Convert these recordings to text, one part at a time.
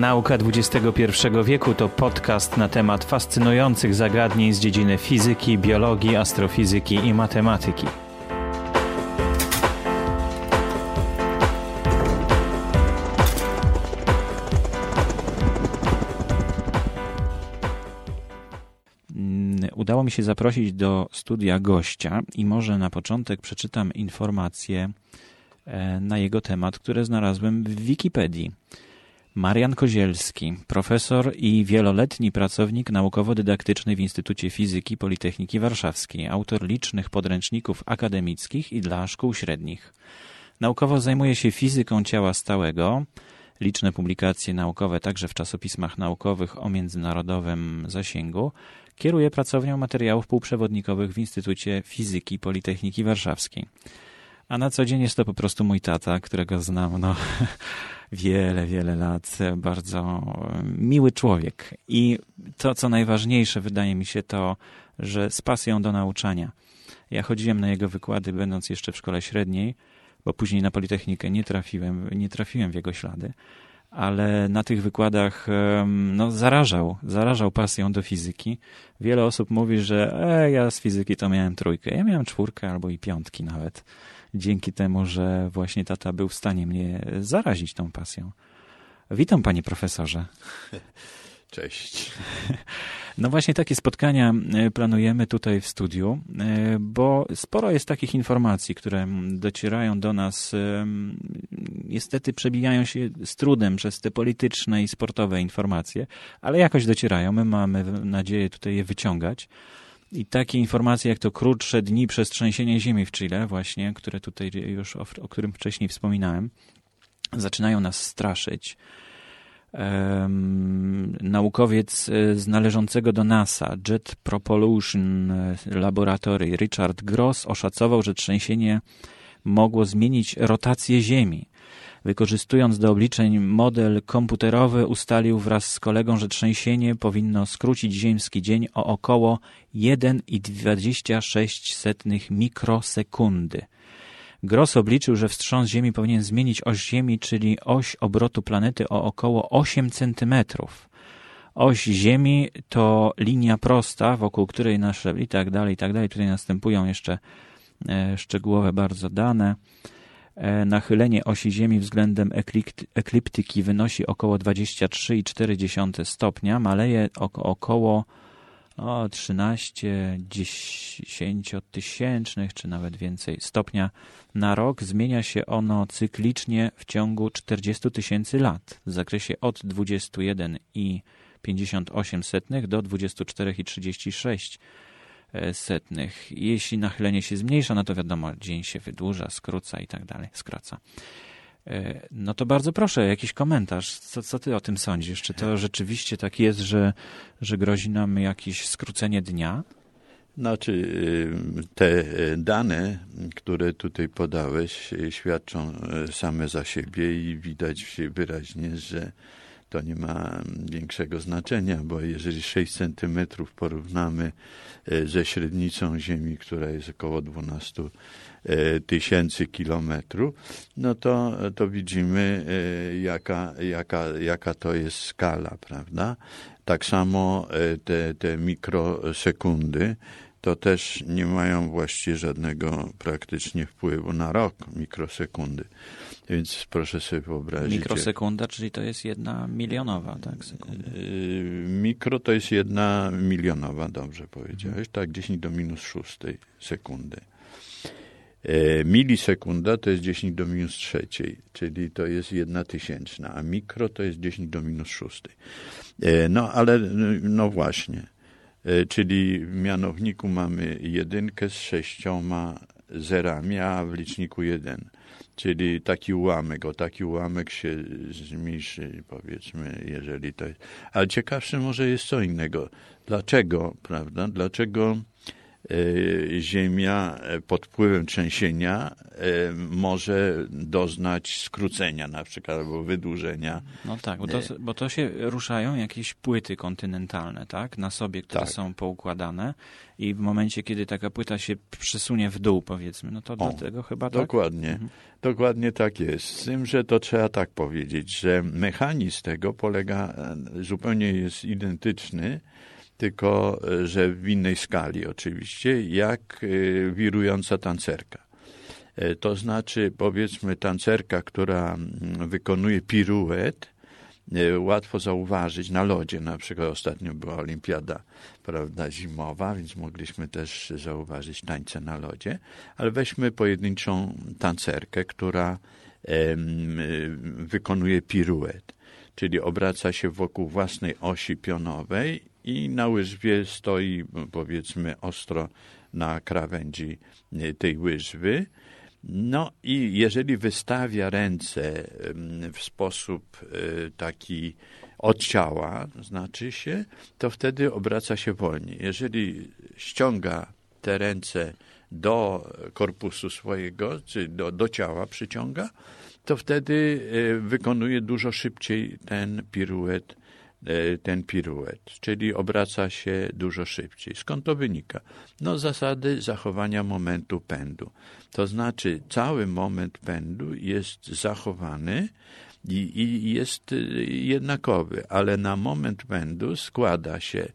Nauka XXI wieku to podcast na temat fascynujących zagadnień z dziedziny fizyki, biologii, astrofizyki i matematyki. Mm, udało mi się zaprosić do studia gościa i może na początek przeczytam informacje e, na jego temat, które znalazłem w Wikipedii. Marian Kozielski, profesor i wieloletni pracownik naukowo-dydaktyczny w Instytucie Fizyki Politechniki Warszawskiej, autor licznych podręczników akademickich i dla szkół średnich. Naukowo zajmuje się fizyką ciała stałego, liczne publikacje naukowe także w czasopismach naukowych o międzynarodowym zasięgu, kieruje pracownią materiałów półprzewodnikowych w Instytucie Fizyki Politechniki Warszawskiej. A na co dzień jest to po prostu mój tata, którego znam no, wiele, wiele lat. Bardzo miły człowiek. I to, co najważniejsze, wydaje mi się, to, że z pasją do nauczania. Ja chodziłem na jego wykłady, będąc jeszcze w szkole średniej, bo później na Politechnikę nie trafiłem, nie trafiłem w jego ślady, ale na tych wykładach no, zarażał, zarażał pasją do fizyki. Wiele osób mówi, że e, ja z fizyki to miałem trójkę. Ja miałem czwórkę albo i piątki nawet dzięki temu, że właśnie tata był w stanie mnie zarazić tą pasją. Witam panie profesorze. Cześć. No właśnie takie spotkania e, planujemy tutaj w studiu, e, bo sporo jest takich informacji, które docierają do nas, e, niestety przebijają się z trudem przez te polityczne i sportowe informacje, ale jakoś docierają. My mamy nadzieję tutaj je wyciągać. I takie informacje jak to krótsze dni przez trzęsienie ziemi w Chile właśnie, które tutaj już o, o którym wcześniej wspominałem, zaczynają nas straszyć. Um, naukowiec e, z należącego do NASA Jet Propulsion Laboratory Richard Gross oszacował, że trzęsienie mogło zmienić rotację Ziemi. Wykorzystując do obliczeń model komputerowy, ustalił wraz z kolegą, że trzęsienie powinno skrócić ziemski dzień o około 1,26 mikrosekundy. Gross obliczył, że wstrząs Ziemi powinien zmienić oś Ziemi, czyli oś obrotu planety o około 8 centymetrów. Oś Ziemi to linia prosta, wokół której nasze i tak dalej, i tak dalej. Tutaj następują jeszcze e, szczegółowe bardzo dane. E, nachylenie osi Ziemi względem ekliptyki wynosi około 23,4 stopnia, maleje około o 13 dziesięciotysięcznych, czy nawet więcej stopnia na rok. Zmienia się ono cyklicznie w ciągu 40 tysięcy lat w zakresie od 21,58 do 24,36 E, setnych. Jeśli nachylenie się zmniejsza, no to wiadomo, dzień się wydłuża, skróca i tak dalej, skraca. E, no to bardzo proszę, jakiś komentarz. Co, co ty o tym sądzisz? Czy to rzeczywiście tak jest, że, że grozi nam jakieś skrócenie dnia? Znaczy, y, te dane, które tutaj podałeś, świadczą e, same za siebie i widać wyraźnie, że to nie ma większego znaczenia, bo jeżeli 6 centymetrów porównamy e, ze średnicą Ziemi, która jest około 12 e, tysięcy kilometrów, no to, to widzimy, e, jaka, jaka, jaka to jest skala, prawda? Tak samo te, te mikrosekundy, to też nie mają właściwie żadnego praktycznie wpływu na rok mikrosekundy. Więc proszę sobie wyobrazić. Mikrosekunda, czyli to jest jedna milionowa, tak? Sekunda. Yy, mikro to jest jedna milionowa, dobrze powiedziałeś, tak, 10 do minus szóstej sekundy. Yy, milisekunda to jest 10 do minus trzeciej, czyli to jest jedna tysięczna, a mikro to jest 10 do minus szóstej. Yy, no ale, no właśnie, czyli w mianowniku mamy jedynkę z sześcioma zerami, a w liczniku jeden czyli taki ułamek, o taki ułamek się zmniejszy, powiedzmy, jeżeli to jest. Ale ciekawsze może jest co innego. Dlaczego, prawda? Dlaczego Ziemia pod wpływem trzęsienia może doznać skrócenia na przykład albo wydłużenia. No tak, bo to, bo to się ruszają jakieś płyty kontynentalne, tak, na sobie, które tak. są poukładane i w momencie, kiedy taka płyta się przesunie w dół, powiedzmy, no to o, dlatego chyba tak? Dokładnie, mhm. dokładnie tak jest. Z tym, że to trzeba tak powiedzieć, że mechanizm tego polega, zupełnie jest identyczny, tylko że w innej skali oczywiście, jak y, wirująca tancerka. E, to znaczy, powiedzmy, tancerka, która wykonuje piruet, e, łatwo zauważyć na lodzie. Na przykład ostatnio była olimpiada prawda, zimowa, więc mogliśmy też zauważyć tańce na lodzie. Ale weźmy pojedynczą tancerkę, która wykonuje piruet, czyli obraca się wokół własnej osi pionowej i na łyżwie stoi, powiedzmy, ostro na krawędzi e, tej łyżwy no i jeżeli wystawia ręce w sposób e, taki od ciała, znaczy się, to wtedy obraca się wolniej. Jeżeli ściąga te ręce do korpusu swojego, czy do, do ciała przyciąga, to wtedy e, wykonuje dużo szybciej ten piruet ten piruet, czyli obraca się dużo szybciej. Skąd to wynika? No zasady zachowania momentu pędu. To znaczy cały moment pędu jest zachowany i, i jest e, jednakowy, ale na moment pędu składa się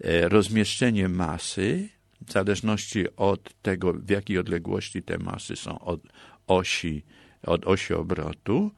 e, rozmieszczenie masy, w zależności od tego, w jakiej odległości te masy są od osi, od osi obrotu,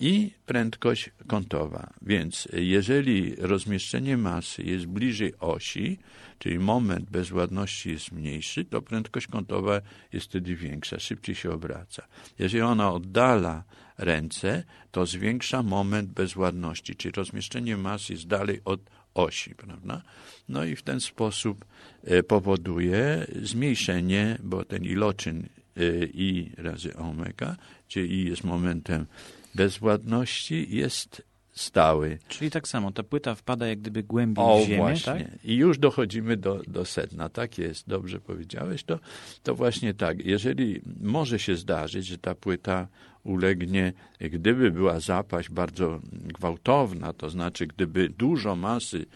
i prędkość kątowa. Więc jeżeli rozmieszczenie masy jest bliżej osi, czyli moment bezładności jest mniejszy, to prędkość kątowa jest wtedy większa, szybciej się obraca. Jeżeli ona oddala ręce, to zwiększa moment bezładności, czyli rozmieszczenie masy jest dalej od osi, prawda? No i w ten sposób e, powoduje zmniejszenie, bo ten iloczyn e, i razy omega, czyli i jest momentem bezwładności jest stały. Czyli tak samo, ta płyta wpada jak gdyby głębiej o, w ziemię, właśnie. tak? I już dochodzimy do, do sedna. Tak jest, dobrze powiedziałeś. To, to właśnie tak. Jeżeli może się zdarzyć, że ta płyta ulegnie, gdyby była zapaść bardzo gwałtowna, to znaczy gdyby dużo masy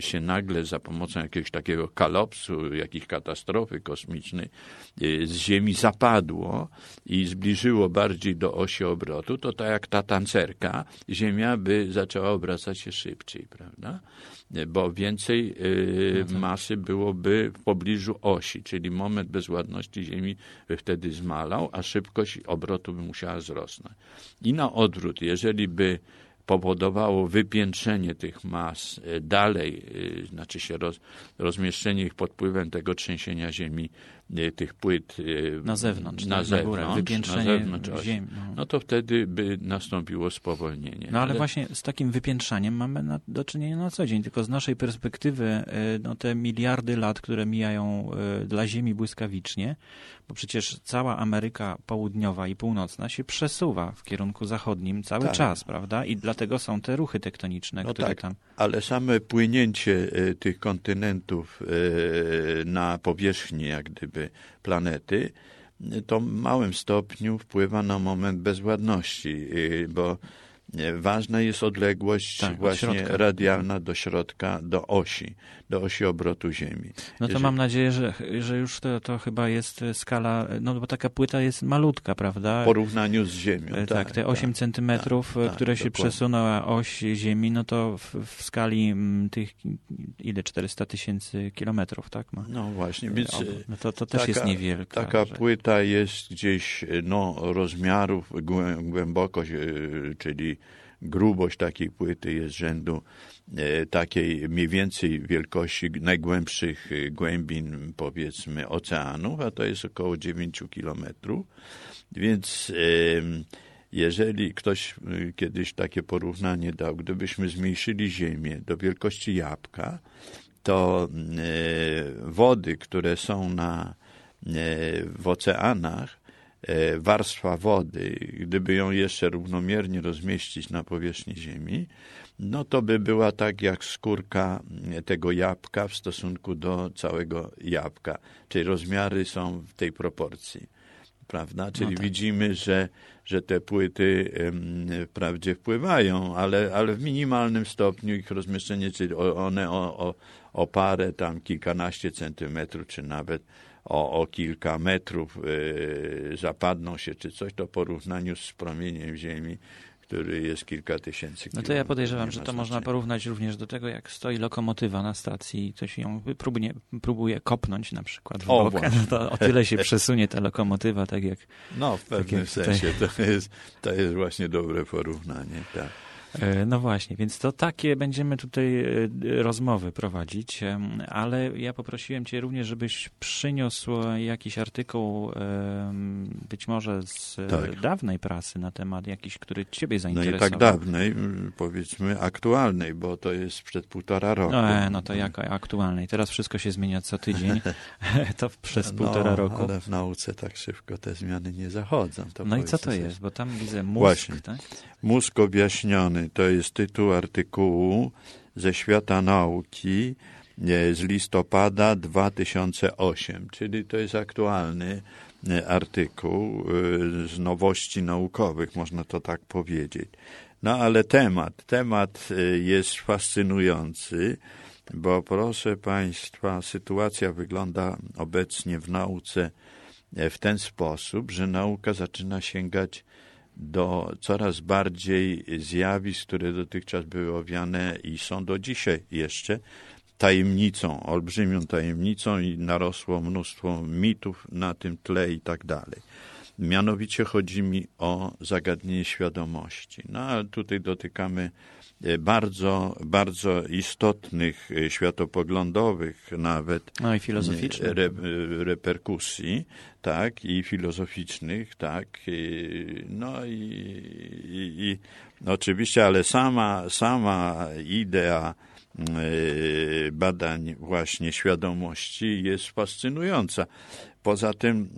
się nagle za pomocą jakiegoś takiego kalopsu, jakiejś katastrofy kosmicznej e, z Ziemi zapadło i zbliżyło bardziej do osi obrotu, to tak jak ta tancerka, Ziemia by zaczęła obracać się szybciej, prawda? E, bo więcej e, no tak. masy byłoby w pobliżu osi, czyli moment bezładności Ziemi by wtedy zmalał, a szybkość obrotu by musiała wzrosnąć. I na odwrót, jeżeli by powodowało wypiętrzenie tych mas e, dalej, e, znaczy się roz, rozmieszczenie ich pod wpływem tego trzęsienia ziemi, tych płyt na zewnątrz, na, na, zewnątrz, na górę, wypiętrzenie na zewnątrz ziemi. No. no. to wtedy by nastąpiło spowolnienie. No ale, ale... właśnie z takim wypiętrzaniem mamy na, do czynienia na co dzień, tylko z naszej perspektywy no, te miliardy lat, które mijają dla Ziemi błyskawicznie, bo przecież cała Ameryka Południowa i Północna się przesuwa w kierunku zachodnim cały tak. czas, prawda? I dlatego są te ruchy tektoniczne, no które tak, tam... ale same płynięcie tych kontynentów na powierzchni jak gdyby planety, to w małym stopniu wpływa na moment bezładności, e, bo ważna jest odległość tak, właśnie radialna do środka, do osi, do osi obrotu Ziemi. No to Jeżeli... mam nadzieję, że, że już to, to chyba jest skala, no bo taka płyta jest malutka, prawda? W porównaniu z Ziemią. Tak, tak te 8 tak, centymetrów, tak, które się dokładnie. przesunęła oś Ziemi, no to w, w skali mm, tych, ile, 400 tysięcy kilometrów, tak? Ma. No właśnie, więc no to, to też taka, jest niewielka. Taka że... płyta jest gdzieś, no, rozmiarów, głębokość, czyli grubość takiej płyty jest rzędu e, takiej mniej więcej wielkości najgłębszych e, głębin, powiedzmy, oceanów, a to jest około 9 kilometrów. Więc jeżeli ktoś e, kiedyś takie porównanie dał, gdybyśmy zmniejszyli Ziemię do wielkości jabłka, to wody, które są na, w oceanach, warstwa wody, gdyby ją jeszcze równomiernie rozmieścić na powierzchni Ziemi, no to by była tak jak skórka tego jabłka w stosunku do całego jabłka. Czyli rozmiary są w tej proporcji. Prawda? Czyli no tak. widzimy, że, że te płyty wprawdzie wpływają, ale, ale w minimalnym stopniu ich rozmieszczenie, czyli one o, o, o parę tam kilkanaście centymetrów, czy nawet o, o kilka metrów yy, zapadną się, czy coś, to w porównaniu z promieniem Ziemi który jest kilka tysięcy No to ja podejrzewam, że to można porównać również do tego, jak stoi lokomotywa na stacji i ktoś ją próbuje, próbuje kopnąć na przykład w o, bok. To o tyle się przesunie ta lokomotywa, tak jak... No, w tak pewnym tak sensie to jest, to jest właśnie dobre porównanie, tak. E, no właśnie, więc to takie będziemy tutaj e, rozmowy prowadzić, ale ja poprosiłem Cię również, żebyś przyniósł jakiś artykuł, być może z tak. dawnej prasy na temat jakiś, który Ciebie zainteresował. No i tak dawnej, powiedzmy aktualnej, bo to jest przed półtora roku. No, e, no to jak aktualnej. Teraz wszystko się zmienia co tydzień, to przez no, półtora roku. ale w nauce tak szybko te zmiany nie zachodzą. no i co to jest? Bo tam widzę mózg, Właśnie. tak? Mózg objaśniony to jest tytuł artykułu ze świata nauki z listopada 2008, czyli to jest aktualny e, artykuł e, z nowości naukowych, można to tak powiedzieć. No ale temat, temat e, jest fascynujący, bo proszę Państwa, sytuacja wygląda obecnie w nauce w ten sposób, że nauka zaczyna sięgać do coraz bardziej zjawisk, które dotychczas były owiane i są do dzisiaj jeszcze tajemnicą, olbrzymią tajemnicą i narosło mnóstwo mitów na tym tle i tak dalej. Mianowicie chodzi mi o zagadnienie świadomości. No tutaj dotykamy E, bardzo, bardzo istotnych, e, światopoglądowych nawet no i filozoficznych. Re, reperkusji, tak, i filozoficznych, tak, no i, i, i oczywiście, ale sama, sama idea e, badań właśnie świadomości jest fascynująca. Poza tym,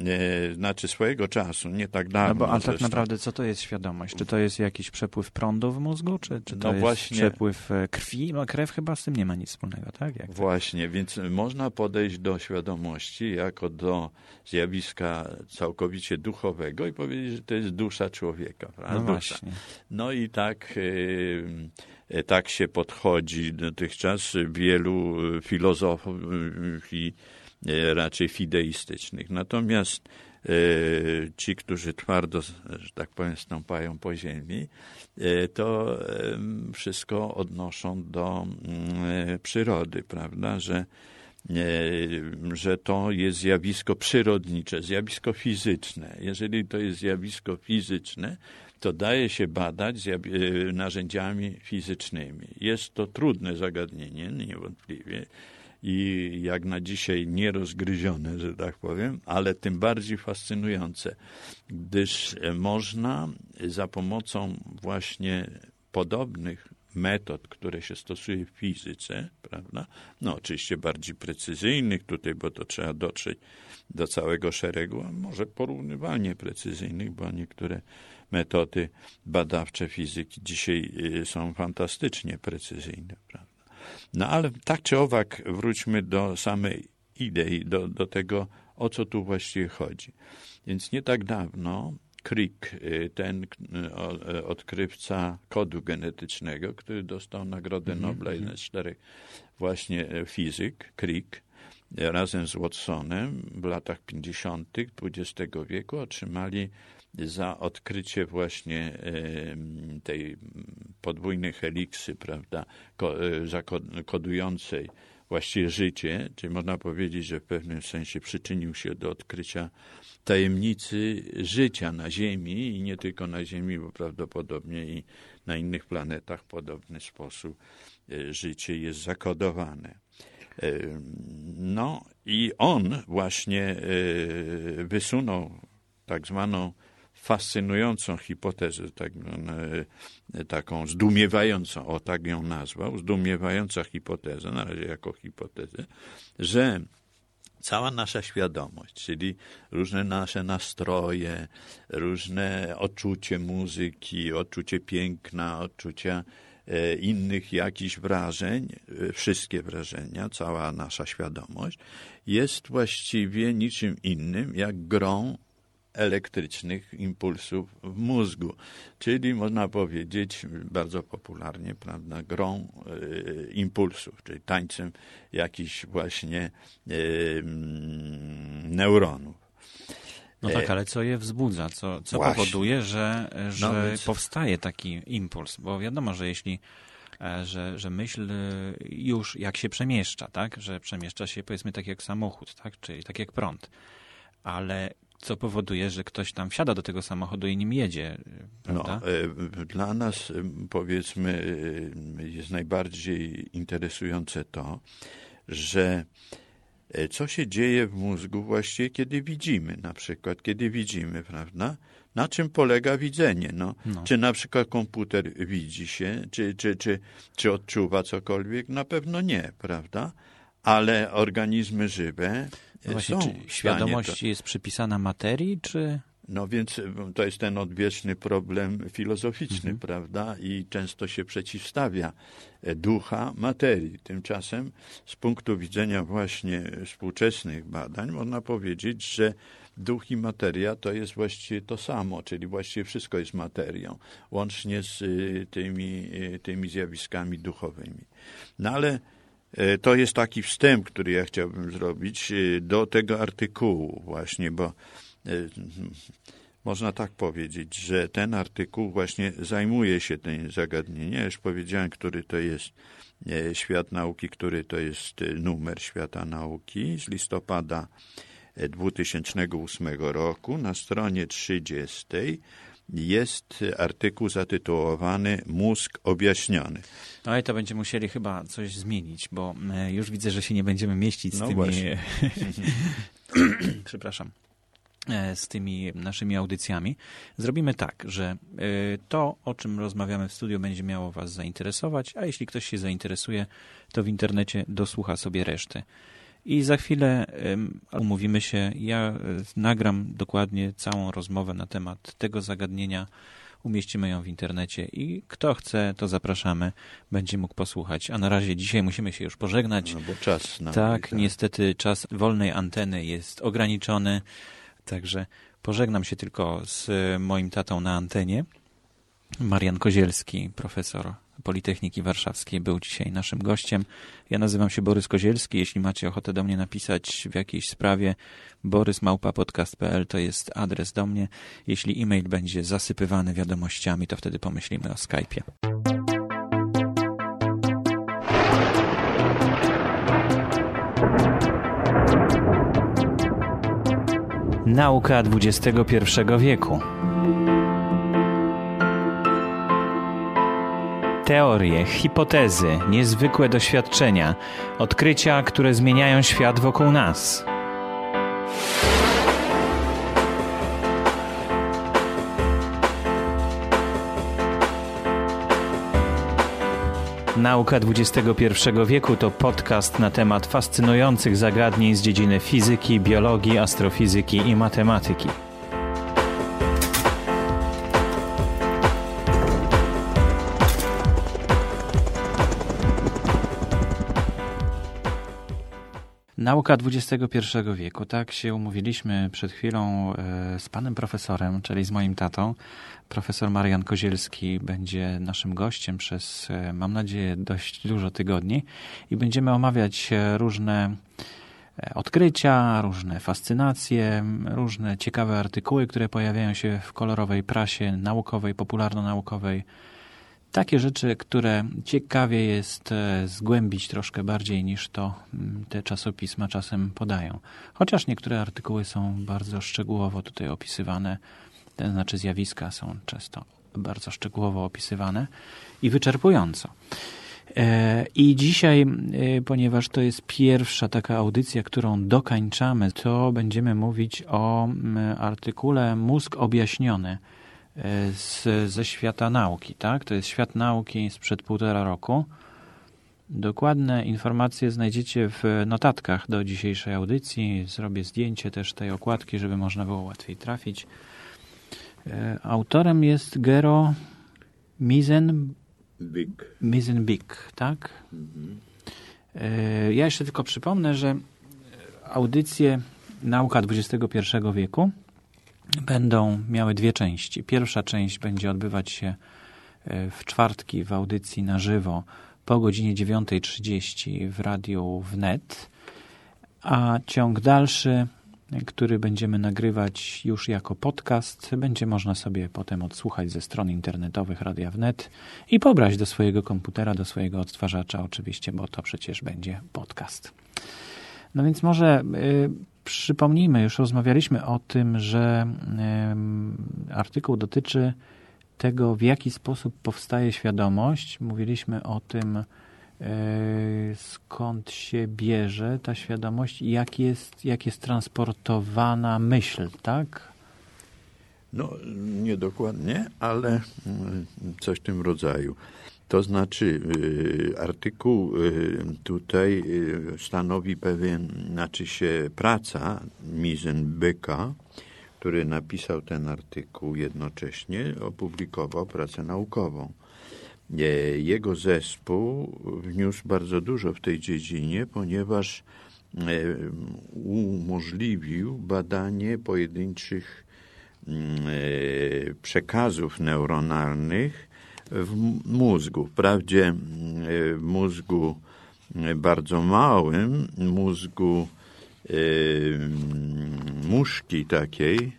e, znaczy swojego czasu, nie tak dawno. No bo, ale tak naprawdę co to jest świadomość? Czy to jest jakiś przepływ prądu w mózgu, czy, czy to no jest właśnie, przepływ e, krwi? No krew chyba z tym nie ma nic wspólnego, tak? Jak właśnie, tak? więc można podejść do świadomości jako do zjawiska całkowicie duchowego i powiedzieć, że to jest dusza człowieka. Prawda? No. Właśnie. no i tak... E, tak się podchodzi dotychczas wielu filozofów i E, raczej fideistycznych. Natomiast e, ci, którzy twardo, że tak powiem, stąpają po ziemi, e, to wszystko odnoszą do mm, przyrody, prawda, że że to jest zjawisko przyrodnicze, zjawisko fizyczne. Jeżeli to jest zjawisko fizyczne, to daje się badać narzędziami fizycznymi. Jest to trudne zagadnienie, niewątpliwie i jak na dzisiaj nierozgryzione, że tak powiem, ale tym bardziej fascynujące, gdyż można za pomocą właśnie podobnych metod, które się stosuje w fizyce, prawda? No oczywiście bardziej precyzyjnych tutaj, bo to trzeba dotrzeć do całego szeregu, a może porównywalnie precyzyjnych, bo niektóre metody badawcze fizyki dzisiaj y, są fantastycznie precyzyjne, prawda? No ale tak czy owak wróćmy do samej idei, do, do tego, o co tu właściwie chodzi. Więc nie tak dawno Crick, y, ten y, odkrywca kodu genetycznego, który dostał Nagrodę -hmm. Nobla, jeden z czterech właśnie fizyk, Crick, razem z Watsonem w latach 50. XX wieku otrzymali za odkrycie właśnie tej podwójnej heliksy, prawda, e, kodującej właściwie życie, czyli można powiedzieć, że w pewnym sensie przyczynił się do odkrycia tajemnicy życia na Ziemi i nie tylko na Ziemi, bo prawdopodobnie i na innych planetach w podobny sposób e, życie jest zakodowane. No i on właśnie e, wysunął tak zwaną fascynującą hipotezę, tak, e, taką zdumiewającą, o tak ją nazwał, zdumiewająca hipoteza, na razie jako hipotezę, że cała nasza świadomość, czyli różne nasze nastroje, różne odczucie muzyki, odczucie piękna, odczucia e, innych jakichś wrażeń, e, wszystkie wrażenia, cała nasza świadomość jest właściwie niczym innym jak grą elektrycznych impulsów w mózgu, czyli można powiedzieć bardzo popularnie, prawda, grą e, impulsów, czyli tańcem jakichś właśnie e, neuronów. No tak, ale co je wzbudza? Co, co powoduje, że, że no więc... powstaje taki impuls? Bo wiadomo, że jeśli e, że, że myśl już jak się przemieszcza, tak? Że przemieszcza się powiedzmy tak jak samochód, tak? Czyli tak jak prąd. Ale co powoduje, że ktoś tam wsiada do tego samochodu i nim jedzie, prawda? No, dla nas e, powiedzmy e, jest najbardziej interesujące to, że co się dzieje w mózgu właściwie, kiedy widzimy, na przykład, kiedy widzimy, prawda? Na czym polega widzenie? No, no. Czy na przykład komputer widzi się, czy, czy, czy, czy odczuwa cokolwiek? Na pewno nie, prawda? Ale organizmy żywe no właśnie, czy świadomość to... jest przypisana materii, czy... No więc to jest ten odwieczny problem filozoficzny, mhm. prawda? I często się przeciwstawia e, ducha materii. Tymczasem z punktu widzenia właśnie współczesnych badań można powiedzieć, że duch i materia to jest właściwie to samo, czyli właściwie wszystko jest materią, łącznie z e, tymi, e, tymi zjawiskami duchowymi. No ale E, to jest taki wstęp, który ja chciałbym zrobić e, do tego artykułu właśnie, bo e, można tak powiedzieć, że ten artykuł właśnie zajmuje się tym zagadnieniem. Ja już powiedziałem, który to jest świat nauki, który to jest numer świata nauki z listopada 2008 roku na stronie 30 jest artykuł zatytułowany Mózg objaśniony. No i to będziemy musieli chyba coś zmienić, bo e, już widzę, że się nie będziemy mieścić z no tymi... Przepraszam e, z tymi naszymi audycjami. Zrobimy tak, że e, to, o czym rozmawiamy w studiu, będzie miało Was zainteresować, a jeśli ktoś się zainteresuje, to w internecie dosłucha sobie reszty. I za chwilę umówimy się. Ja e, nagram dokładnie całą rozmowę na temat tego zagadnienia. Umieścimy ją w internecie i kto chce, to zapraszamy, będzie mógł posłuchać. A na razie dzisiaj musimy się już pożegnać. No bo czas. tak, tak, niestety czas wolnej anteny jest ograniczony, także pożegnam się tylko z moim tatą na antenie. Marian Kozielski, profesor Politechniki Warszawskiej był dzisiaj naszym gościem. Ja nazywam się Borys Kozielski. Jeśli macie ochotę do mnie napisać w jakiejś sprawie, borysmałpapodcast.pl to jest adres do mnie. Jeśli e-mail będzie zasypywany wiadomościami, to wtedy pomyślimy o Skype'ie. Nauka XXI wieku. Teorie, hipotezy, niezwykłe doświadczenia, odkrycia, które zmieniają świat wokół nas. Nauka XXI wieku to podcast na temat fascynujących zagadnień z dziedziny fizyki, biologii, astrofizyki i matematyki. Nauka XXI wieku. Tak się umówiliśmy przed chwilą e, z panem profesorem, czyli z moim tatą. Profesor Marian Kozielski będzie naszym gościem przez, e, mam nadzieję, dość dużo tygodni i będziemy omawiać e, różne odkrycia, różne fascynacje, różne ciekawe artykuły, które pojawiają się w kolorowej prasie naukowej, popularno-naukowej takie rzeczy, które ciekawie jest e, zgłębić troszkę bardziej niż to mm, te czasopisma czasem podają. Chociaż niektóre artykuły są bardzo szczegółowo tutaj opisywane, to znaczy zjawiska są często bardzo szczegółowo opisywane i wyczerpująco. E, I dzisiaj, e, ponieważ to jest pierwsza taka audycja, którą dokańczamy, to będziemy mówić o mm, artykule Mózg objaśniony z, ze świata nauki, tak? To jest świat nauki sprzed półtora roku. Dokładne informacje znajdziecie w notatkach do dzisiejszej audycji. Zrobię zdjęcie też tej okładki, żeby można było łatwiej trafić. E, autorem jest Gero Mizenbik, Mizenbik tak? Mhm. Ja jeszcze tylko przypomnę, że audycje Nauka XXI wieku będą miały dwie części. Pierwsza część będzie odbywać się e, w czwartki w audycji na żywo po godzinie 9.30 w radiu wnet, a ciąg dalszy, który będziemy nagrywać już jako podcast, będzie można sobie potem odsłuchać ze stron internetowych Radia Wnet i pobrać do swojego komputera, do swojego odtwarzacza oczywiście, bo to przecież będzie podcast. No więc może y, przypomnijmy, już rozmawialiśmy o tym, że artykuł dotyczy tego, w jaki sposób powstaje świadomość. Mówiliśmy o tym, y, skąd się bierze ta świadomość i jak jest, jak jest transportowana myśl, tak? No, niedokładnie, ale coś w tym rodzaju. To znaczy, y, artykuł y, tutaj y, stanowi pewien, znaczy się praca Mizenbyka, który napisał ten artykuł jednocześnie, opublikował pracę naukową. Jego zespół wniósł bardzo dużo w tej dziedzinie, ponieważ umożliwił badanie pojedynczych mm, przekazów neuronalnych w mózgu. Wprawdzie w mózgu bardzo małym, mózgu muszki takiej, e,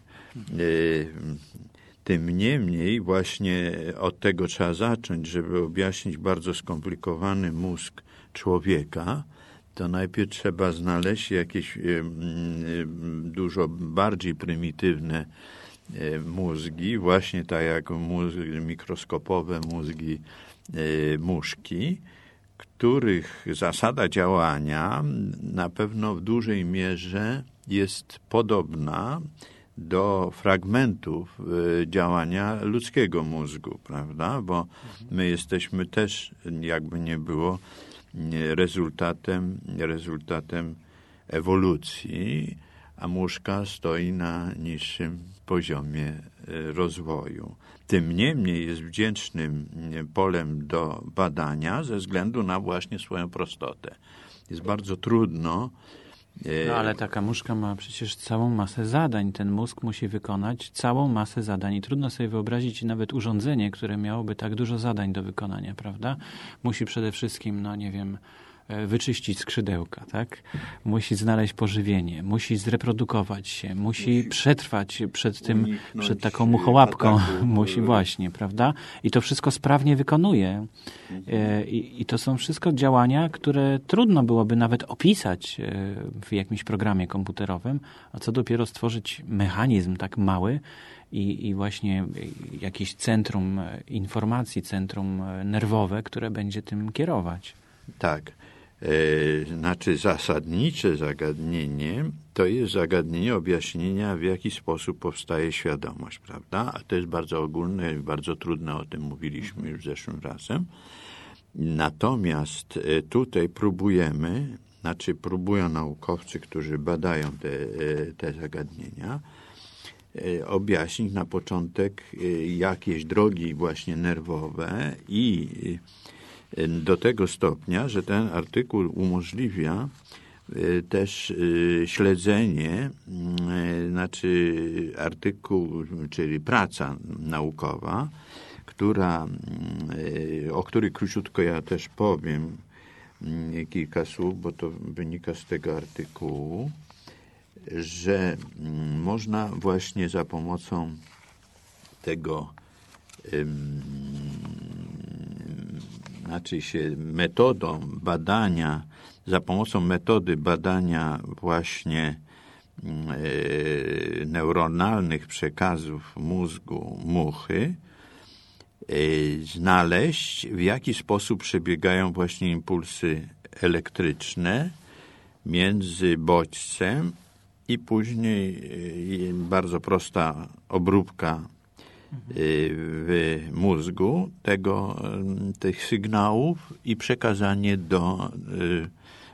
tym niemniej właśnie od tego trzeba zacząć, żeby objaśnić bardzo skomplikowany mózg człowieka, to najpierw trzeba znaleźć jakieś dużo bardziej prymitywne mózgi, właśnie tak jak mózg, mikroskopowe mózgi e, muszki, których zasada działania na pewno w dużej mierze jest podobna do fragmentów e, działania ludzkiego mózgu, prawda? Bo my jesteśmy też, jakby nie było, rezultatem, rezultatem ewolucji, a muszka stoi na niższym poziomie e, rozwoju. Tym niemniej jest wdzięcznym e, polem do badania ze względu na właśnie swoją prostotę. Jest bardzo trudno. E, no ale taka muszka ma przecież całą masę zadań. Ten mózg musi wykonać całą masę zadań i trudno sobie wyobrazić nawet urządzenie, które miałoby tak dużo zadań do wykonania, prawda? Musi przede wszystkim, no nie wiem, wyczyścić skrzydełka, tak? Musi znaleźć pożywienie, musi zreprodukować się, musi, przetrwać przed tym, przed taką muchołapką, ataku. musi właśnie, prawda? I to wszystko sprawnie wykonuje. E, I, I, to są wszystko działania, które trudno byłoby nawet opisać e, w jakimś programie komputerowym, a co dopiero stworzyć mechanizm tak mały, i, i, właśnie jakieś centrum informacji, centrum nerwowe, które będzie tym kierować. Tak. E, znaczy zasadnicze zagadnienie to jest zagadnienie objaśnienia, w jaki sposób powstaje świadomość, prawda? A to jest bardzo ogólne i bardzo trudne, o tym mówiliśmy już zeszłym razem. Natomiast e, tutaj próbujemy, znaczy próbują naukowcy, którzy badają te, e, te zagadnienia, objaśnić na początek jakieś drogi właśnie nerwowe i do tego stopnia, że ten artykuł umożliwia e, też e, śledzenie, e, znaczy artykuł, czyli praca naukowa, która, o której króciutko ja też powiem kilka słów, bo to wynika z tego artykułu, że można właśnie za pomocą tego znaczy się metodą badania, za pomocą metody badania właśnie mm, e, neuronalnych przekazów mózgu muchy, e, znaleźć w jaki sposób przebiegają właśnie impulsy elektryczne między bodźcem i później e, bardzo prosta obróbka w mózgu tego, tych sygnałów i przekazanie do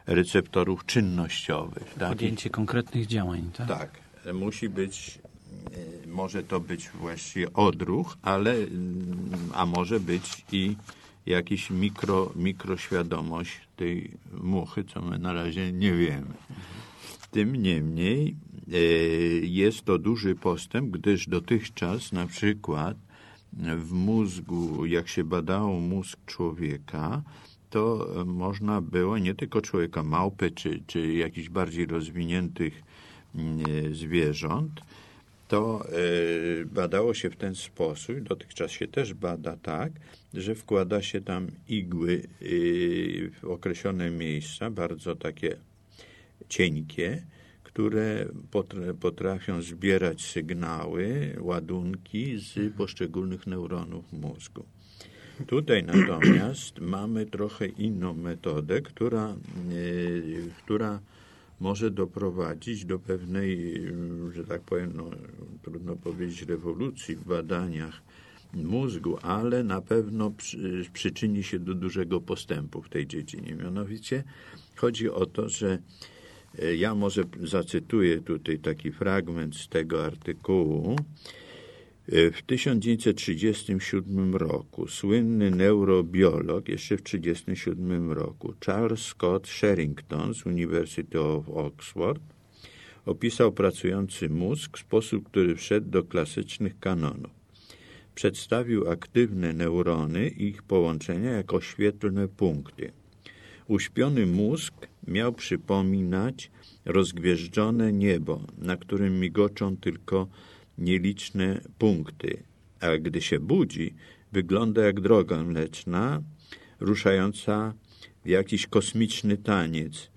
receptorów czynnościowych. Podjęcie konkretnych działań, tak? Tak. Musi być, może to być właściwie odruch, ale, a może być i jakiś mikro, mikroświadomość tej muchy, co my na razie nie wiemy. Tym niemniej jest to duży postęp, gdyż dotychczas na przykład w mózgu, jak się badało mózg człowieka, to można było nie tylko człowieka małpy, czy, czy jakichś bardziej rozwiniętych mm, zwierząt, to e, badało się w ten sposób, dotychczas się też bada tak, że wkłada się tam igły e, w określone miejsca, bardzo takie cienkie, które potrafią zbierać sygnały, ładunki z poszczególnych neuronów mózgu. Tutaj natomiast mamy trochę inną metodę, która, e, która może doprowadzić do pewnej, że tak powiem, no, trudno powiedzieć rewolucji w badaniach mózgu, ale na pewno przy, przyczyni się do dużego postępu w tej dziedzinie. Mianowicie chodzi o to, że ja może zacytuję tutaj taki fragment z tego artykułu. E, w 1937 roku słynny neurobiolog, jeszcze w 1937 roku, Charles Scott Sherrington z University of Oxford, opisał pracujący mózg w sposób, który wszedł do klasycznych kanonów. Przedstawił aktywne neurony i ich połączenia jako świetlne punkty. Uśpiony mózg miał przypominać rozgwieżdżone niebo, na którym migoczą tylko nieliczne punkty, a gdy się budzi, wygląda jak droga mleczna, ruszająca w jakiś kosmiczny taniec,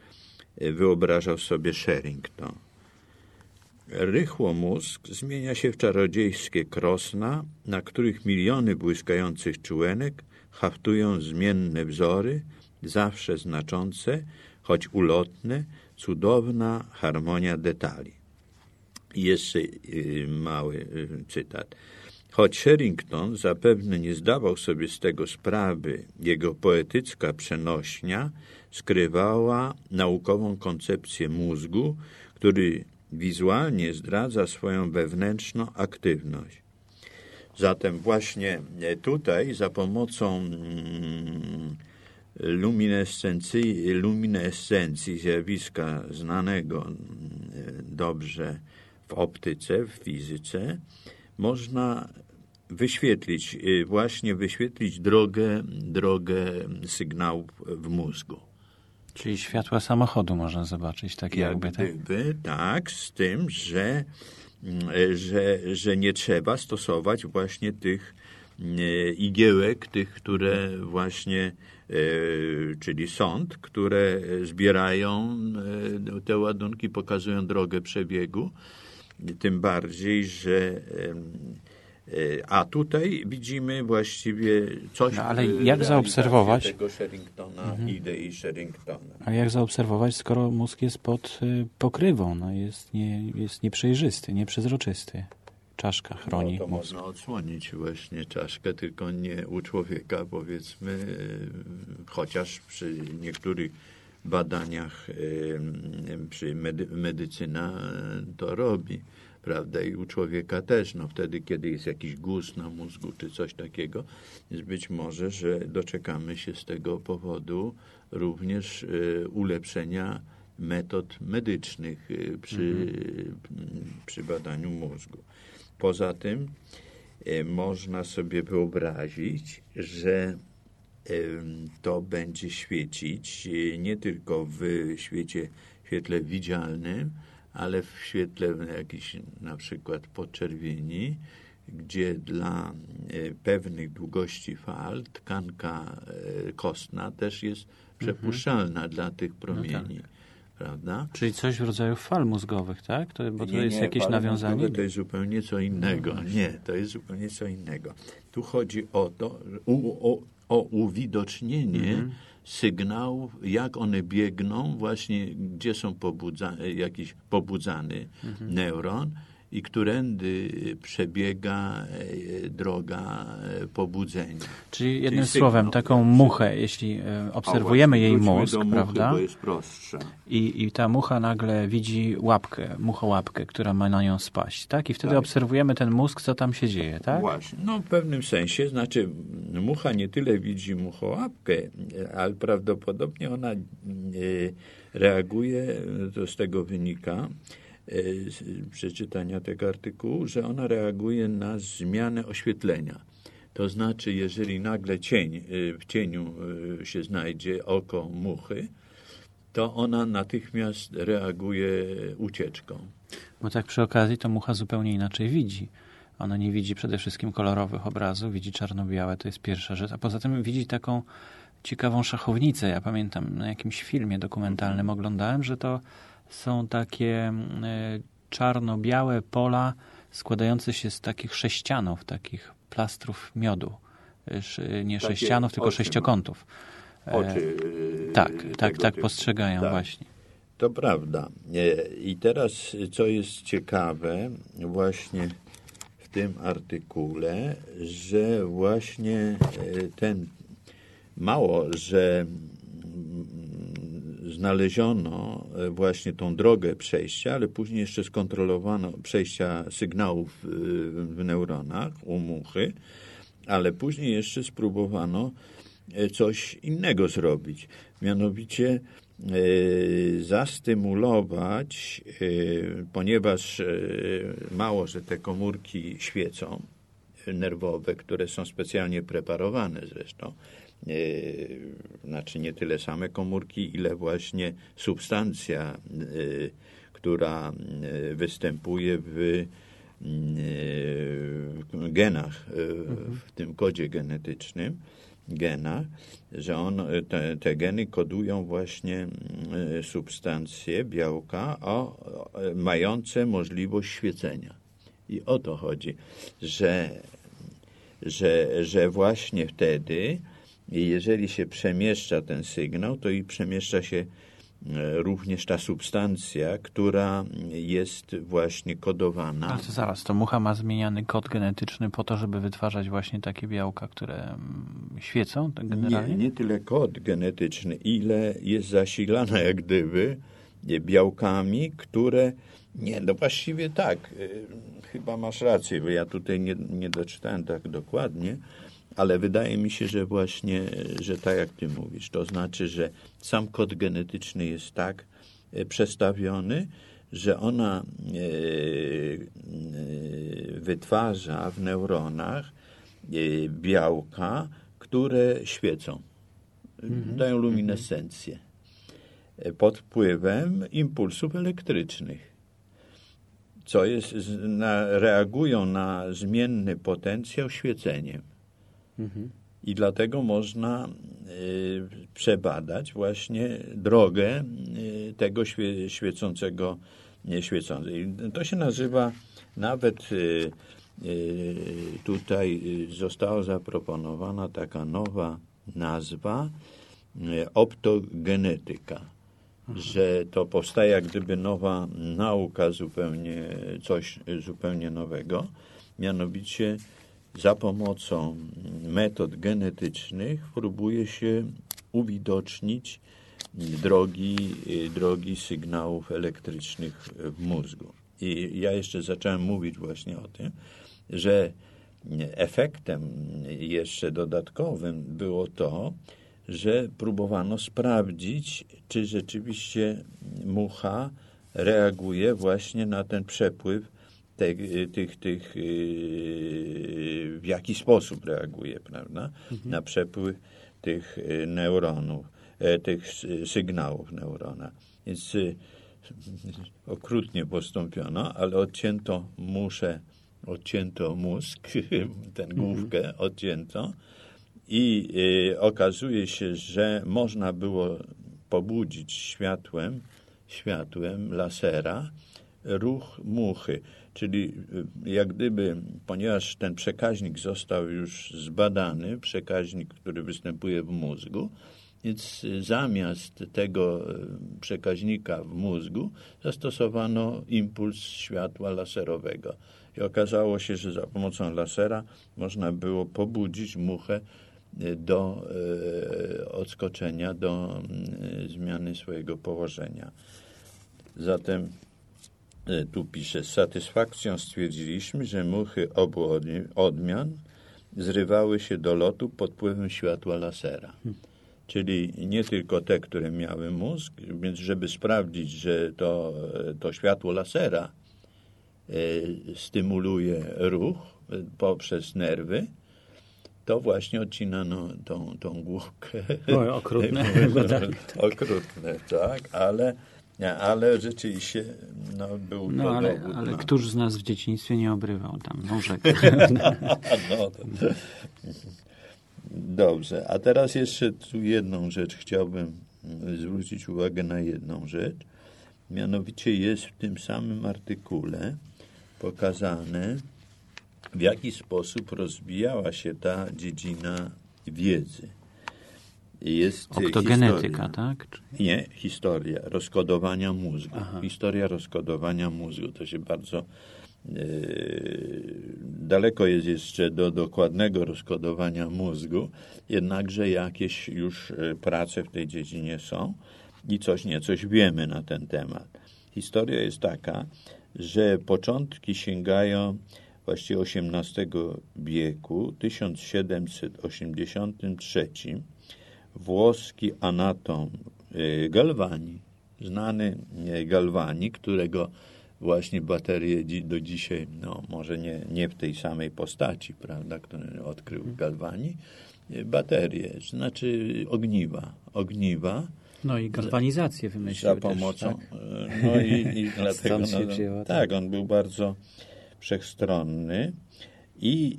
wyobrażał sobie Sherrington. Rychło mózg zmienia się w czarodziejskie krosna, na których miliony błyskających czułenek haftują zmienne wzory, zawsze znaczące, choć ulotne, cudowna harmonia detali. Jeszcze y, mały y, cytat. Choć Sherrington zapewne nie zdawał sobie z tego sprawy, jego poetycka przenośnia skrywała naukową koncepcję mózgu, który wizualnie zdradza swoją wewnętrzną aktywność. Zatem właśnie tutaj za pomocą mm, luminescencji, luminescencji zjawiska znanego mm, dobrze w optyce, w fizyce, można wyświetlić, y, właśnie wyświetlić drogę, drogę sygnałów w mózgu. Czyli światła samochodu można zobaczyć, tak jakby, jak gdyby, tak? tak, z tym, że, mm, że, że nie trzeba stosować właśnie tych igiełek, tych, które właśnie, y, czyli sąd, które zbierają te ładunki, pokazują drogę przebiegu, tym bardziej, że e, a tutaj widzimy właściwie coś... No, ale jak zaobserwować... tego Sherringtona, mhm. idei Sherringtona. A jak zaobserwować, skoro mózg jest pod pokrywą, no jest, nie, jest nieprzejrzysty, nieprzezroczysty. Czaszka chroni no, to mózg. można odsłonić właśnie czaszkę, tylko nie u człowieka, powiedzmy, chociaż przy niektórych badaniach przy medy medycyna to robi, prawda, i u człowieka też, no wtedy, kiedy jest jakiś guz na mózgu czy coś takiego, jest być może, że doczekamy się z tego powodu również e, ulepszenia metod medycznych e, przy, mhm. przy badaniu mózgu. Poza tym e, można sobie wyobrazić, że to będzie świecić e, nie tylko w świecie, świetle widzialnym, ale w świetle jakiś na przykład podczerwieni, gdzie dla e, pewnych długości fal tkanka kostna też jest mhm. przepuszczalna mhm. dla tych promieni. No tak. Prawda? Czyli coś w rodzaju fal mózgowych, tak? To, bo to nie, jest nie, jakieś nawiązanie? To jest zupełnie co innego. No nie, to jest zupełnie co innego. Tu chodzi o to, u, o, o uwidocznienie mhm. sygnałów, jak one biegną, właśnie gdzie są pobudza, jakiś pobudzany mhm. neuron i którędy przebiega e, droga e, pobudzenia. Czyli jednym Czyli słowem, taką muchę, jeśli e, obserwujemy jej mózg, muchy, prawda? I, I ta mucha nagle widzi łapkę, muchołapkę, która ma na nią spaść, tak? I wtedy tak. obserwujemy ten mózg, co tam się dzieje, tak? Właśnie. No w pewnym sensie, znaczy mucha nie tyle widzi muchołapkę, ale prawdopodobnie ona reaguje, to z tego wynika, przeczytania tego artykułu, że ona reaguje na zmianę oświetlenia. To znaczy, jeżeli nagle cień, e, w cieniu e, się znajdzie oko muchy, to ona natychmiast reaguje ucieczką. Bo tak przy okazji to mucha zupełnie inaczej widzi. Ona nie widzi przede wszystkim kolorowych obrazów, widzi czarno-białe, to jest pierwsza rzecz, a poza tym widzi taką ciekawą szachownicę. Ja pamiętam na jakimś filmie dokumentalnym oglądałem, że to są takie mm, e, czarno-białe pola składające się z takich sześcianów, takich plastrów miodu. E, nie takie sześcianów, tylko sześciokątów. E, oczy tak, tak, tak postrzegają tak. właśnie. To prawda. I teraz, co jest ciekawe, właśnie w tym artykule, że właśnie ten mało, że znaleziono e, właśnie tą drogę przejścia, ale później jeszcze skontrolowano przejścia sygnałów w neuronach u muchy, ale później jeszcze spróbowano e, coś innego zrobić. Mianowicie e, zastymulować, ponieważ mało, że te komórki świecą, nerwowe, które są specjalnie preparowane zresztą, E, znaczy nie tyle same komórki, ile właśnie substancja, e, która e, występuje w genach, w tym kodzie genetycznym, genach, że on, te, te geny kodują właśnie substancje, białka o, mające możliwość świecenia. I o to chodzi, że, że, że właśnie wtedy i jeżeli się przemieszcza ten sygnał, to i przemieszcza się e, również ta substancja, która jest właśnie kodowana. Ale to zaraz, to mucha ma zmieniany kod genetyczny po to, żeby wytwarzać właśnie takie białka, które mm, świecą tak generalnie? Nie, nie tyle kod genetyczny, ile jest zasilana jak gdyby białkami, które nie, no właściwie tak, e, chyba masz rację, bo ja tutaj nie, nie doczytałem tak dokładnie, ale wydaje mi się, że właśnie, że tak jak ty mówisz, to znaczy, że sam kod genetyczny jest tak e, przestawiony, że ona e, e, wytwarza w neuronach białka, które świecą, mhm. dają luminescencję pod wpływem impulsów elektrycznych co jest, na, reagują na zmienny potencjał świeceniem. Mhm. I dlatego można y, przebadać właśnie drogę y, tego świe, świecącego, nieświecącej. To się nazywa nawet y, tutaj została zaproponowana taka nowa nazwa optogenetyka, że to powstaje jak gdyby nowa nauka zupełnie, coś zupełnie nowego, mianowicie za pomocą metod genetycznych próbuje się uwidocznić drogi, drogi sygnałów elektrycznych w mózgu. I ja jeszcze zacząłem mówić właśnie o tym, że efektem jeszcze dodatkowym było to, że próbowano sprawdzić, czy rzeczywiście mucha reaguje właśnie na ten przepływ te, tych, tych, y, w jaki sposób reaguje, prawda, mhm. na przepływ tych y, neuronów, e, tych sygnałów neurona. Więc y, okrutnie postąpiono, ale odcięto muszę, odcięto mózg, tę mhm. główkę odcięto i okazuje się, że można było pobudzić światłem, światłem lasera ruch muchy. Czyli y, jak gdyby, ponieważ ten przekaźnik został już zbadany, przekaźnik, który występuje w mózgu, Więc zamiast tego przekaźnika w mózgu zastosowano impuls światła laserowego. I okazało się, że za pomocą lasera można było pobudzić muchę do odskoczenia, do zmiany swojego położenia. Zatem tu pisze, z satysfakcją stwierdziliśmy, że muchy obu odmian zrywały się do lotu pod wpływem światła lasera. Czyli nie tylko te, które miały mózg, więc żeby sprawdzić, że to, to światło lasera e, stymuluje ruch e, poprzez nerwy, to właśnie odcinano tą, tą główkę. O, okrutne. okrutne, tak, ale ale rzeczywiście no, był no, to ale, dowód ale na... któż z nas w dzieciństwie nie obrywał tam nóżek? no. Dobrze, a teraz jeszcze tu jedną rzecz chciałbym zwrócić uwagę na jedną rzecz. Mianowicie jest w tym samym artykule pokazane, w jaki sposób rozwijała się ta dziedzina wiedzy. Jest Oktogenetyka, tak? Nie, historia rozkodowania mózgu. Aha. Historia rozkodowania mózgu. To się bardzo yy, daleko jest jeszcze do dokładnego rozkodowania mózgu, jednakże jakieś już e, prace w tej dziedzinie są i coś niecoś wiemy na ten temat. Historia jest taka, że początki sięgają właściwie XVIII wieku, 1783 włoski anatom y, Galvani, znany y, Galvani, którego właśnie baterie do dzisiaj, no może nie, nie w tej samej postaci, prawda, który odkrył mhm. Galvani, y, baterie, znaczy ogniwa, ogniwa. No i galwanizację wymyślił Za pomocą, też, tak? no i, i dlatego, no, tak, tak, on był bardzo wszechstronny i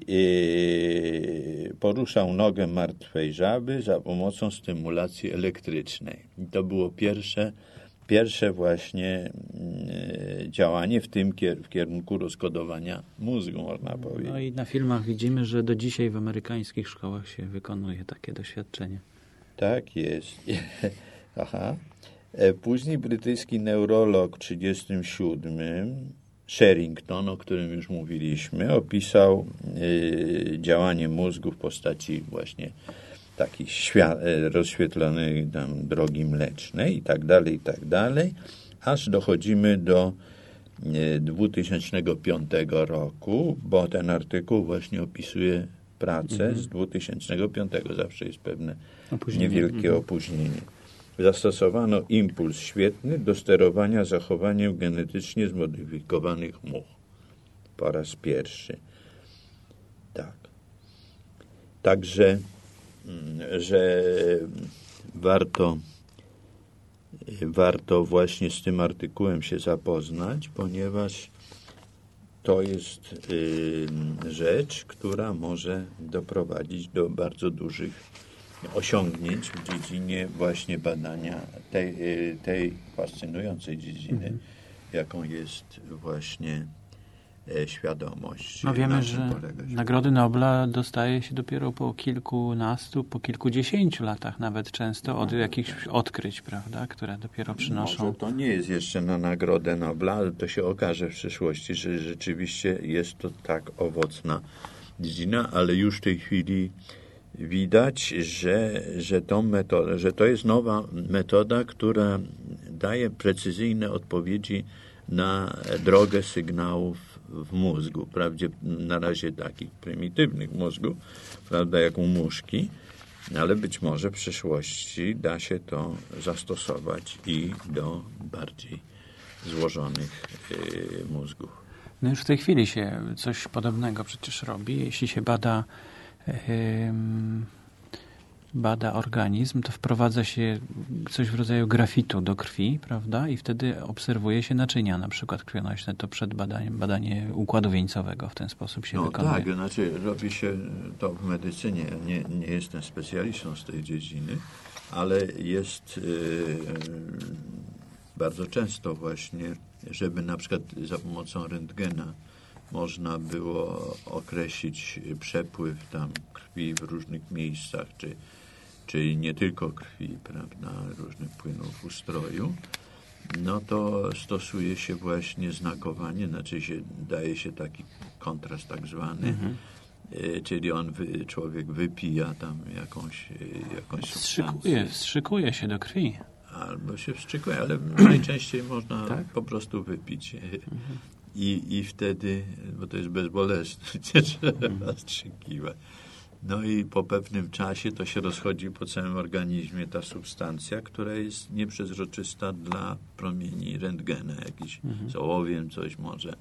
yy, poruszał nogę martwej żaby za pomocą stymulacji elektrycznej. I to było pierwsze, pierwsze właśnie yy, działanie w tym w kierunku rozkodowania mózgu, można powiedzieć. No i na filmach widzimy, że do dzisiaj w amerykańskich szkołach się wykonuje takie doświadczenie. Tak jest. Aha. E, później brytyjski neurolog w 1937 Sherrington, o którym już mówiliśmy, opisał y, działanie mózgu w postaci właśnie takiej y, rozświetlonej tam drogi mlecznej i tak dalej, i tak dalej, aż dochodzimy do 2005 y, roku, bo ten artykuł właśnie opisuje pracę mhm. z 2005. Zawsze jest pewne opóźnienie. niewielkie mhm. opóźnienie zastosowano impuls świetny do sterowania zachowaniem genetycznie zmodyfikowanych much. Po raz pierwszy. Tak. Także, mm, że warto, warto właśnie z tym artykułem się zapoznać, ponieważ to jest rzecz, która może doprowadzić do bardzo dużych osiągnięć w dziedzinie właśnie badania tej, y, tej fascynującej dziedziny, mhm. jaką jest właśnie e, świadomość. No wiemy, że Nagrody Nobla dostaje się dopiero po kilkunastu, po kilkudziesięciu latach nawet często od no, jakichś tak. odkryć, prawda, które dopiero przynoszą. Może to nie jest jeszcze na Nagrodę Nobla, ale to się okaże w przyszłości, że rzeczywiście jest to tak owocna dziedzina, ale już w tej chwili widać, że, że, tą metodę, że to jest nowa metoda, która daje precyzyjne odpowiedzi na drogę sygnałów w mózgu. Wprawdzie na razie takich prymitywnych mózgów, prawda, jak u muszki, ale być może w przyszłości da się to zastosować i do bardziej złożonych y, mózgów. No już w tej chwili się coś podobnego przecież robi. Jeśli się bada bada organizm, to wprowadza się coś w rodzaju grafitu do krwi, prawda? I wtedy obserwuje się naczynia, na przykład krwionośne. To przed badaniem, badanie układu wieńcowego w ten sposób się no, wykonuje. Tak, znaczy robi się to w medycynie. Nie, nie jestem specjalistą z tej dziedziny, ale jest yy, bardzo często właśnie, żeby na przykład za pomocą rentgena można było określić przepływ tam krwi w różnych miejscach, czy czyli nie tylko krwi, prawda, różnych płynów ustroju, no to stosuje się właśnie znakowanie, znaczy się, daje się taki kontrast tak zwany, Mhm. e, czyli on, wy, człowiek wypija tam jakąś, e, jakąś Wstrzykuje, substancję. wstrzykuje się do krwi. Albo się wstrzykuje, ale najczęściej można Tak? po prostu wypić. I, I wtedy, bo to jest bezbolesne, nie trzeba wstrzykiwać. No i po pewnym czasie to się rozchodzi po całym organizmie ta substancja, która jest nieprzezroczysta dla promieni rentgena, jakiś z ołowiem coś może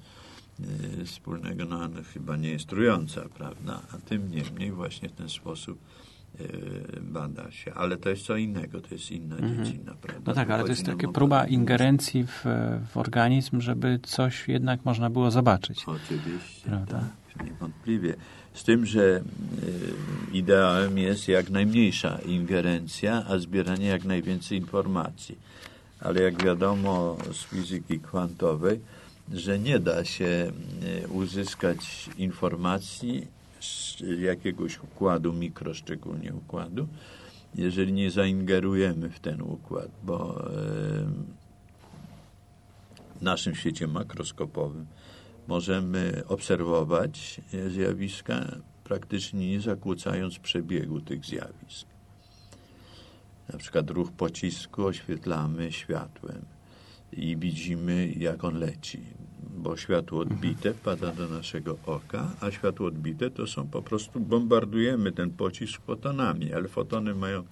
y, wspólnego, no ale chyba nie jest trująca, prawda? A tym niemniej właśnie w ten sposób bada się. Ale to jest co innego, to jest inna dziedzina, prawda? No tak, ale to jest taka próba ingerencji w, w organizm, żeby coś jednak można było zobaczyć. Oczywiście, Prawda? tak, niewątpliwie. Z tym, że y, ideałem jest jak najmniejsza ingerencja, a zbieranie jak najwięcej informacji. Ale jak wiadomo z fizyki kwantowej, że nie da się y, uzyskać informacji jakiegoś układu, mikro szczególnie układu, jeżeli nie zaingerujemy w ten układ, bo w naszym świecie makroskopowym możemy obserwować zjawiska, praktycznie nie zakłócając przebiegu tych zjawisk. Na przykład ruch pocisku oświetlamy światłem i widzimy, jak on leci, bo światło odbite wpada do naszego oka, a światło odbite to są po prostu, bombardujemy ten pocisk fotonami, ale fotony mają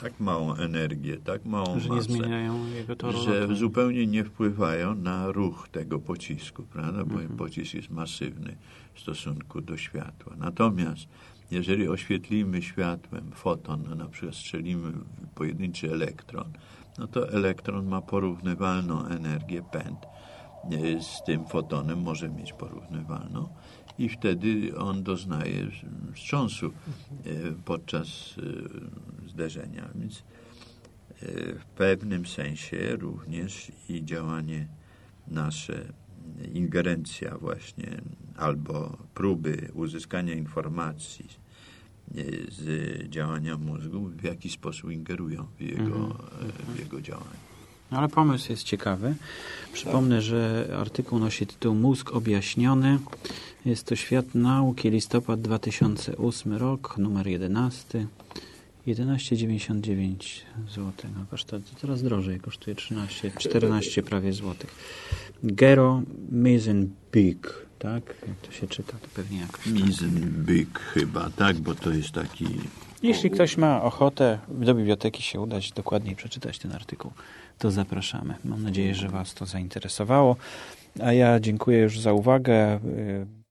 tak małą energię, tak małą Że nie masę, zmieniają jego toru że zupełnie nie wpływają na ruch tego pocisku, prawda? Bo pocisk jest masywny w stosunku do światła. Natomiast jeżeli oświetlimy światłem foton, no na przykład strzelimy pojedynczy elektron, no to elektron ma porównywalną energię pęd z tym fotonem, może mieć porównywalną i wtedy on doznaje wstrząsu e, podczas e, zderzenia. Więc w pewnym sensie również i działanie nasze, ingerencja właśnie, albo próby uzyskania informacji e, z działania mózgu, w jaki sposób ingerują w jego, e, w jego działanie. No, ale pomysł jest ciekawy. Przypomnę, że artykuł nosi tytuł Mózg objaśniony. Jest to Świat Nauki, listopad 2008 rok, numer 11. 11,99 zł na warsztaty. Teraz drożej, kosztuje 13, 14 prawie złotych. Gero Misenbeek, tak? Jak to się czyta, to pewnie jakoś. tak. Misenbyk chyba, tak, bo to jest taki Jeśli ktoś ma ochotę do biblioteki się udać, dokładniej przeczytać ten artykuł, to zapraszamy. Mam nadzieję, że Was to zainteresowało. A ja dziękuję już za uwagę.